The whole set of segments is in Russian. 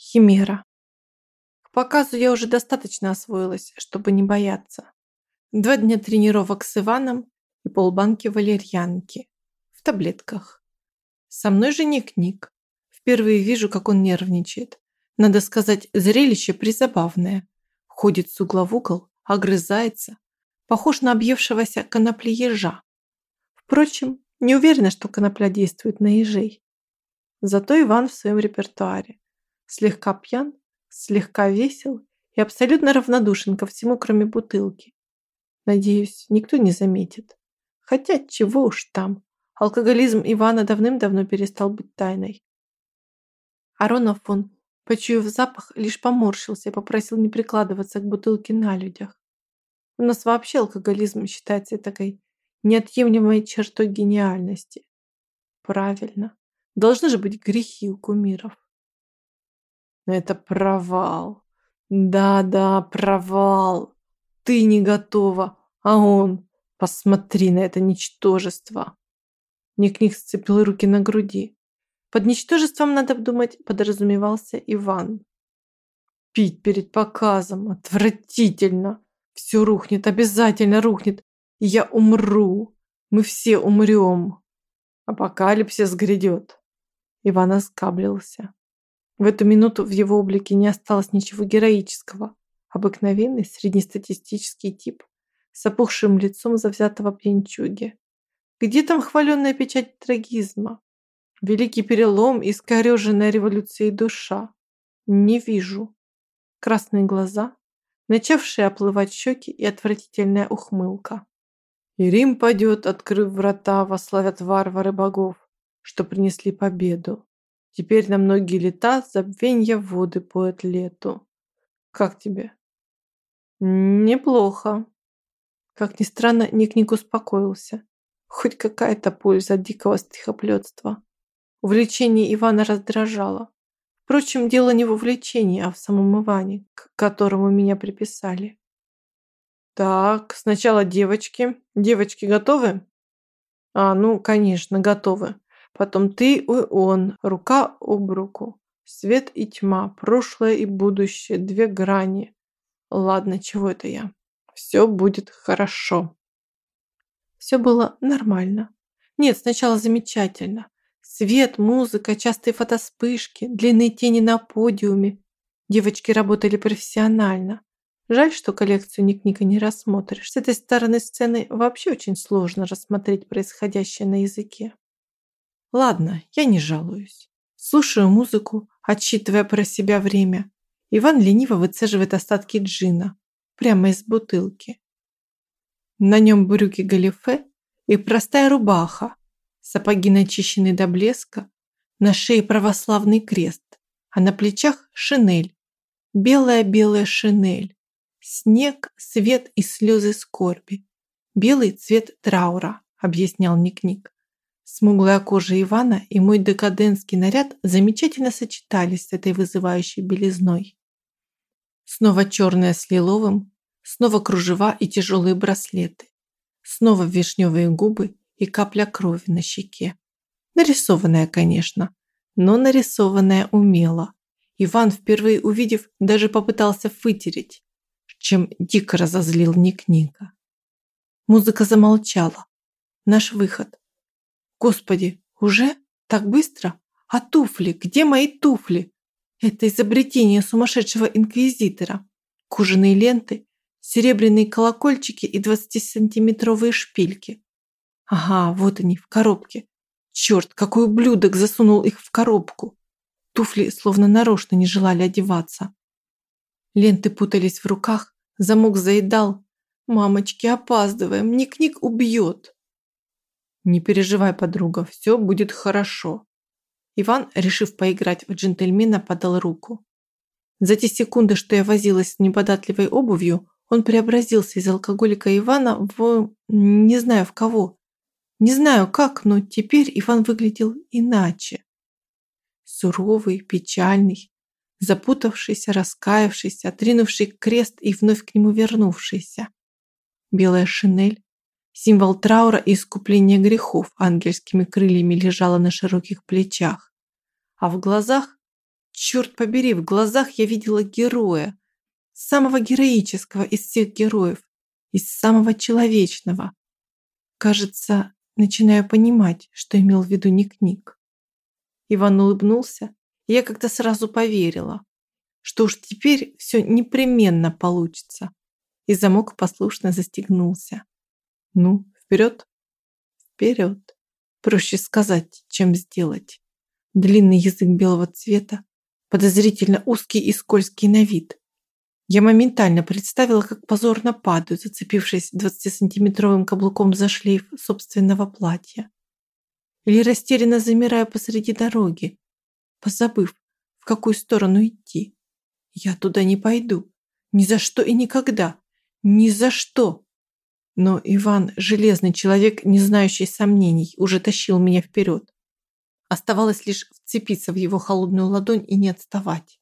Химера. К показу я уже достаточно освоилась, чтобы не бояться. Два дня тренировок с Иваном и полбанки валерьянки. В таблетках. Со мной же Ник-Ник. Впервые вижу, как он нервничает. Надо сказать, зрелище призабавное. Ходит с угла в угол, огрызается. Похож на объевшегося конопли ежа. Впрочем, не уверена, что конопля действует на ежей. Зато Иван в своем репертуаре. Слегка пьян, слегка весел и абсолютно равнодушен ко всему, кроме бутылки. Надеюсь, никто не заметит. Хотя чего уж там. Алкоголизм Ивана давным-давно перестал быть тайной. Аронов он, почуяв запах, лишь поморщился и попросил не прикладываться к бутылке на людях. У нас вообще алкоголизм считается такой неотъемлемой чертой гениальности. Правильно. Должны же быть грехи у кумиров. Это провал. Да-да, провал. Ты не готова, а он... Посмотри на это ничтожество. Ник-Ник сцепил руки на груди. Под ничтожеством, надо думать, подразумевался Иван. Пить перед показом. Отвратительно. Все рухнет, обязательно рухнет. Я умру. Мы все умрем. Апокалипсис грядет. Иван оскаблился. В эту минуту в его облике не осталось ничего героического. Обыкновенный среднестатистический тип с опухшим лицом завзятого пьянчуги. Где там хваленная печать трагизма? Великий перелом, искореженная революцией душа. Не вижу. Красные глаза, начавшие оплывать щеки и отвратительная ухмылка. И Рим падет, открыв врата, вославят варвары богов, что принесли победу. Теперь на многие лета забвенья воды поет лету. Как тебе? Неплохо. Как ни странно, Ник-Ник успокоился. Хоть какая-то польза от дикого стихоплетства. Увлечение Ивана раздражало. Впрочем, дело не в увлечении, а в самом Иване, к которому меня приписали. Так, сначала девочки. Девочки готовы? А, ну, конечно, готовы. Потом ты и он, рука об руку. Свет и тьма, прошлое и будущее, две грани. Ладно, чего это я? Все будет хорошо. Все было нормально. Нет, сначала замечательно. Свет, музыка, частые фотоспышки, длинные тени на подиуме. Девочки работали профессионально. Жаль, что коллекцию Ник-Ника не рассмотришь. С этой стороны сцены вообще очень сложно рассмотреть происходящее на языке. Ладно, я не жалуюсь. Слушаю музыку, отсчитывая про себя время. Иван лениво выцеживает остатки джина. Прямо из бутылки. На нем брюки галифе и простая рубаха. Сапоги начищены до блеска. На шее православный крест. А на плечах шинель. Белая-белая шинель. Снег, свет и слезы скорби. Белый цвет траура, объяснял Ник-Ник. Смуглая кожа Ивана и мой декадентский наряд замечательно сочетались с этой вызывающей белизной. Снова черное с лиловым, снова кружева и тяжелые браслеты, снова вишневые губы и капля крови на щеке. Нарисованная, конечно, но нарисованная умело. Иван, впервые увидев, даже попытался вытереть, чем дико разозлил Ник-Ника. Музыка замолчала. Наш выход. Господи, уже? Так быстро? А туфли? Где мои туфли? Это изобретение сумасшедшего инквизитора. Кожаные ленты, серебряные колокольчики и 20-сантиметровые шпильки. Ага, вот они, в коробке. Черт, какой ублюдок засунул их в коробку. Туфли словно нарочно не желали одеваться. Ленты путались в руках, замок заедал. Мамочки, опаздываем, Ник-Ник убьет. Не переживай, подруга, все будет хорошо. Иван, решив поиграть в джентльмена, подал руку. За те секунды, что я возилась с неподатливой обувью, он преобразился из алкоголика Ивана в... не знаю в кого. Не знаю как, но теперь Иван выглядел иначе. Суровый, печальный, запутавшийся, раскаявшийся, отринувший крест и вновь к нему вернувшийся. Белая шинель, Символ траура и искупления грехов ангельскими крыльями лежала на широких плечах, а в глазах Черт побери, в глазах я видела героя. Самого героического из всех героев. Из самого человечного. Кажется, начинаю понимать, что имел в виду Ник-Ник. Иван улыбнулся, и я как-то сразу поверила, что уж теперь все непременно получится. И замок послушно застегнулся. Ну, вперед? Вперед. Проще сказать, чем сделать. Длинный язык белого цвета, подозрительно узкий и скользкий на вид. Я моментально представила, как позорно падаю, зацепившись 20-сантиметровым каблуком за шлейф собственного платья. Или растерянно замираю посреди дороги, позабыв, в какую сторону идти. Я туда не пойду. Ни за что и никогда. Ни за что. Но Иван, железный человек, не знающий сомнений, уже тащил меня вперед. Оставалось лишь вцепиться в его холодную ладонь и не отставать.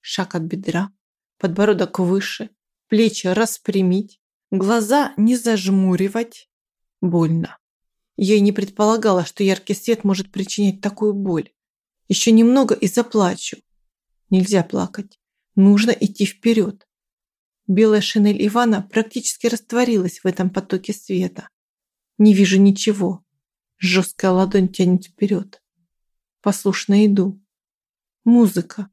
Шаг от бедра, подбородок выше, плечи распрямить, глаза не зажмуривать. Больно. Я и не предполагала, что яркий свет может причинять такую боль. Еще немного и заплачу. Нельзя плакать. Нужно идти вперед. Белая шинель Ивана практически растворилась в этом потоке света. Не вижу ничего. Жесткая ладонь тянет вперед. Послушно иду. Музыка.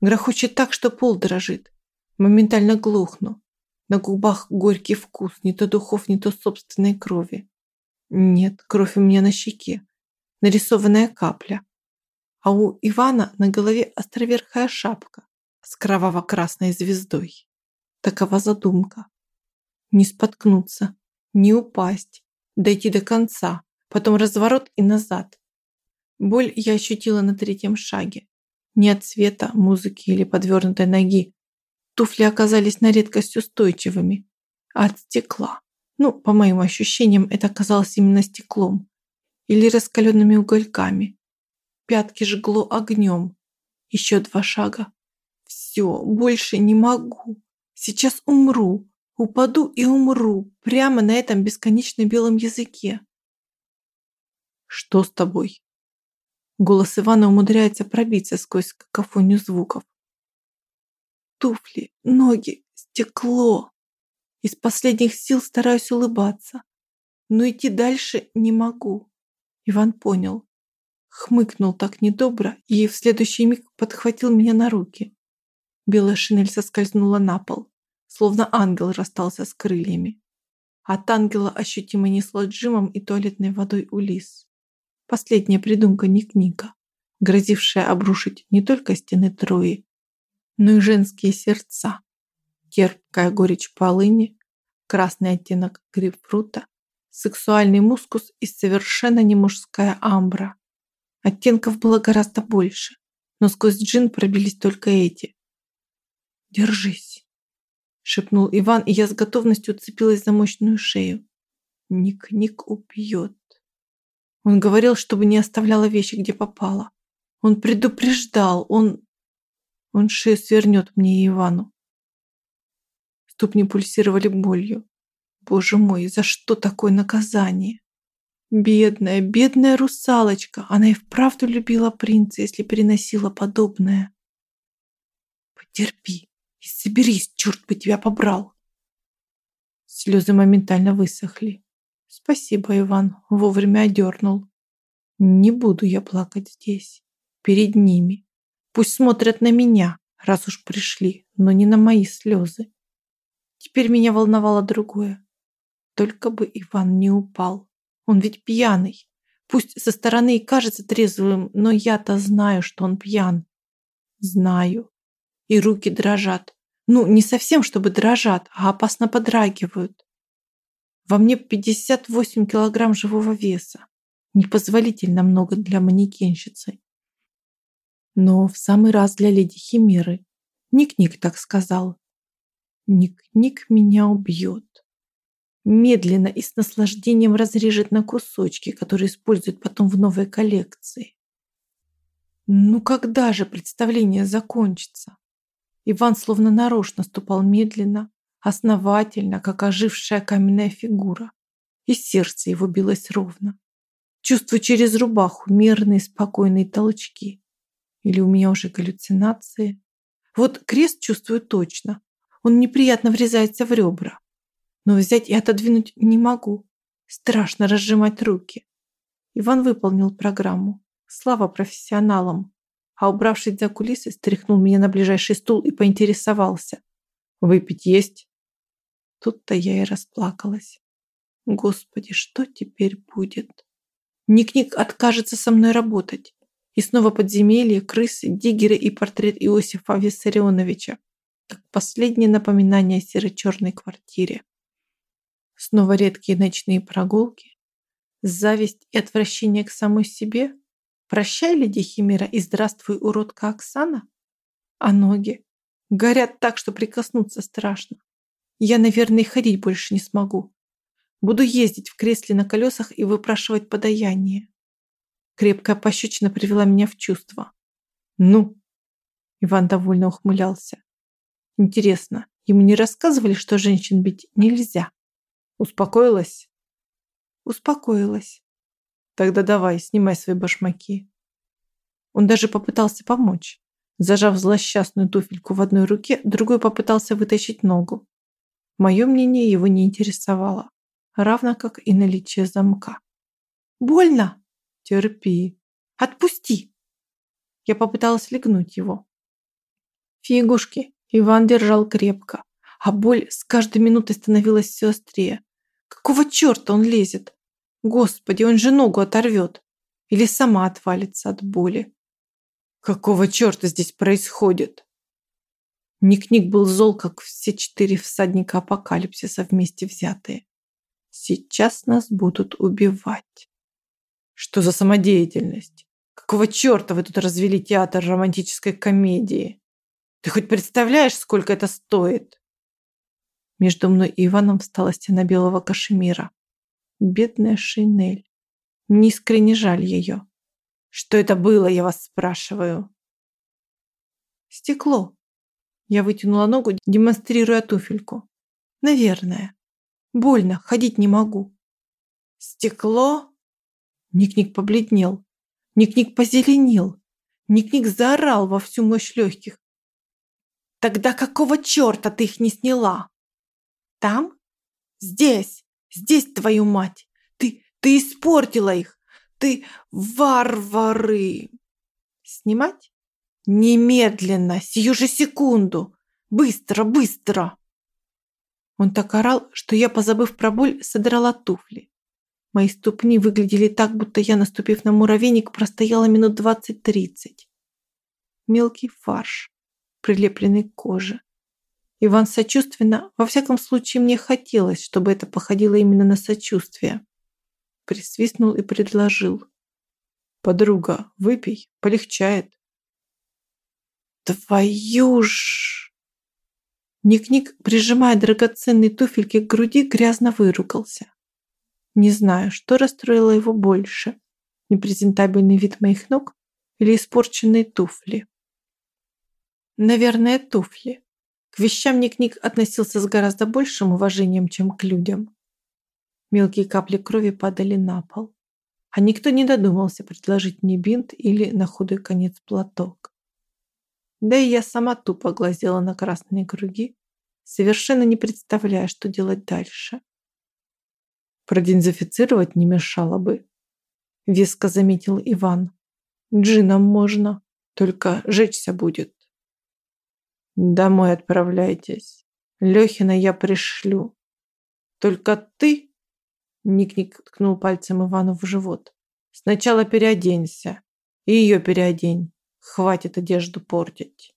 Грохочет так, что пол дрожит. Моментально глухну. На губах горький вкус, не то духов, не то собственной крови. Нет, кровь у меня на щеке. Нарисованная капля. А у Ивана на голове островерхая шапка с кроваво-красной звездой. Такова задумка. Не споткнуться, не упасть, дойти до конца, потом разворот и назад. Боль я ощутила на третьем шаге. Не от света, музыки или подвернутой ноги. Туфли оказались на редкость устойчивыми, а от стекла. Ну, по моим ощущениям, это оказалось именно стеклом. Или раскаленными угольками. Пятки жгло огнем. Еще два шага. Все, больше не могу. Сейчас умру. Упаду и умру. Прямо на этом бесконечно белом языке. Что с тобой? Голос Ивана умудряется пробиться сквозь какофонию звуков. Туфли, ноги, стекло. Из последних сил стараюсь улыбаться, но идти дальше не могу. Иван понял. Хмыкнул так недобро и в следующий миг подхватил меня на руки. Белая шинель соскользнула на пол, словно ангел расстался с крыльями. От ангела ощутимо несло отжимом и туалетной водой у. Последняя придумка Ник-Ника, грозившая обрушить не только стены Трои, но и женские сердца. Терпкая горечь полыни, красный оттенок грейпфрута, сексуальный мускус и совершенно не мужская амбра. Оттенков было гораздо больше, но сквозь джин пробились только эти. «Держись», – шепнул Иван, и я с готовностью уцепилась за мощную шею. «Ник-Ник убьет». Он говорил, чтобы не оставляла вещи, где попало. Он предупреждал, он... Он шею свернет мне и Ивану. Ступни пульсировали болью. Боже мой, за что такое наказание? Бедная, бедная русалочка. Она и вправду любила принца, если переносила подобное. Потерпи и соберись, черт бы тебя побрал. Слезы моментально высохли. Спасибо, Иван, вовремя одернул. Не буду я плакать здесь, перед ними. Пусть смотрят на меня, раз уж пришли, но не на мои слезы. Теперь меня волновало другое. Только бы Иван не упал. Он ведь пьяный. Пусть со стороны и кажется трезвым, но я-то знаю, что он пьян. Знаю. И руки дрожат. Ну, не совсем, чтобы дрожат, а опасно подрагивают. Во мне 58 килограмм живого веса. Непозволительно много для манекенщицы. Но в самый раз для леди Химеры. Ник-Ник так сказал. Ник-Ник меня убьет. Медленно и с наслаждением разрежет на кусочки, которые используют потом в новой коллекции. Ну когда же представление закончится? Иван словно нарочно ступал медленно, основательно, как ожившая каменная фигура. И сердце его билось ровно. Чувствую через рубаху мерные спокойные толчки. Или у меня уже галлюцинации? Вот крест чувствую точно. Он неприятно врезается в ребра. Но взять и отодвинуть не могу. Страшно разжимать руки. Иван выполнил программу. Слава профессионалам. А убравшись за кулисы, стряхнул меня на ближайший стул и поинтересовался. «Выпить есть?» Тут-то я и расплакалась. Господи, что теперь будет? Ник-Ник откажется со мной работать. И снова подземелье, крысы, диггеры и портрет Иосифа Виссарионовича, как последнее напоминание о серо-черной квартире. Снова редкие ночные прогулки, зависть и отвращение к самой себе. Прощай, леди Химера, и здравствуй, уродка Оксана. А ноги? Горят так, что прикоснуться страшно. Я, наверное, ходить больше не смогу. Буду ездить в кресле на колесах и выпрашивать подаяние. Крепкая пощечина привела меня в чувство. «Ну?» Иван довольно ухмылялся. «Интересно, ему не рассказывали, что женщин бить нельзя?» «Успокоилась?» «Успокоилась». «Тогда давай, снимай свои башмаки». Он даже попытался помочь. Зажав злосчастную туфельку в одной руке, другой попытался вытащить ногу. Мое мнение его не интересовало равно как и наличие замка. «Больно!» «Терпи!» «Отпусти!» Я попыталась легнуть его. Фигушки Иван держал крепко, а боль с каждой минутой становилась все острее. Какого черта он лезет? Господи, он же ногу оторвет. Или сама отвалится от боли. Какого черта здесь происходит? Ник-Ник был зол, как все четыре всадника апокалипсиса вместе взятые. Сейчас нас будут убивать. Что за самодеятельность? Какого черта вы тут развели театр романтической комедии? Ты хоть представляешь, сколько это стоит? Между мной и Иваном встала стена белого кашемира. Бедная шинель. Мне искренне жаль ее. Что это было, я вас спрашиваю? Стекло. Я вытянула ногу, демонстрируя туфельку. Наверное. Больно, ходить не могу. Стекло? Ник-Ник побледнел. Ник-Ник позеленел. Ник-Ник заорал во всю мощь легких. Тогда какого черта ты их не сняла? Там? Здесь. Здесь, твою мать. Ты, ты испортила их. Ты варвары. Снимать? Немедленно, сию же секунду. Быстро, быстро. Он так орал, что я, позабыв про боль, содрала туфли. Мои ступни выглядели так, будто я, наступив на муравейник, простояла минут двадцать-тридцать. Мелкий фарш, прилепленный к коже. Иван сочувственно, во всяком случае мне хотелось, чтобы это походило именно на сочувствие. Присвистнул и предложил. «Подруга, выпей, полегчает». «Твою ж...» Ник-Ник, прижимая драгоценные туфельки к груди, грязно выругался. Не знаю, что расстроило его больше. Непрезентабельный вид моих ног или испорченные туфли. Наверное, туфли. К вещам Ник-Ник относился с гораздо большим уважением, чем к людям. Мелкие капли крови падали на пол. А никто не додумался предложить мне бинт или на худой конец платок. Да и я сама тупо глазела на красные круги, совершенно не представляя, что делать дальше. Продезинфицировать не мешало бы, веско заметил Иван. Джином можно, только жечься будет. Домой отправляйтесь. Лехина я пришлю. Только ты, Ник-Ник ткнул пальцем Ивану в живот, сначала переоденься и ее переодень. Хватит одежду портить.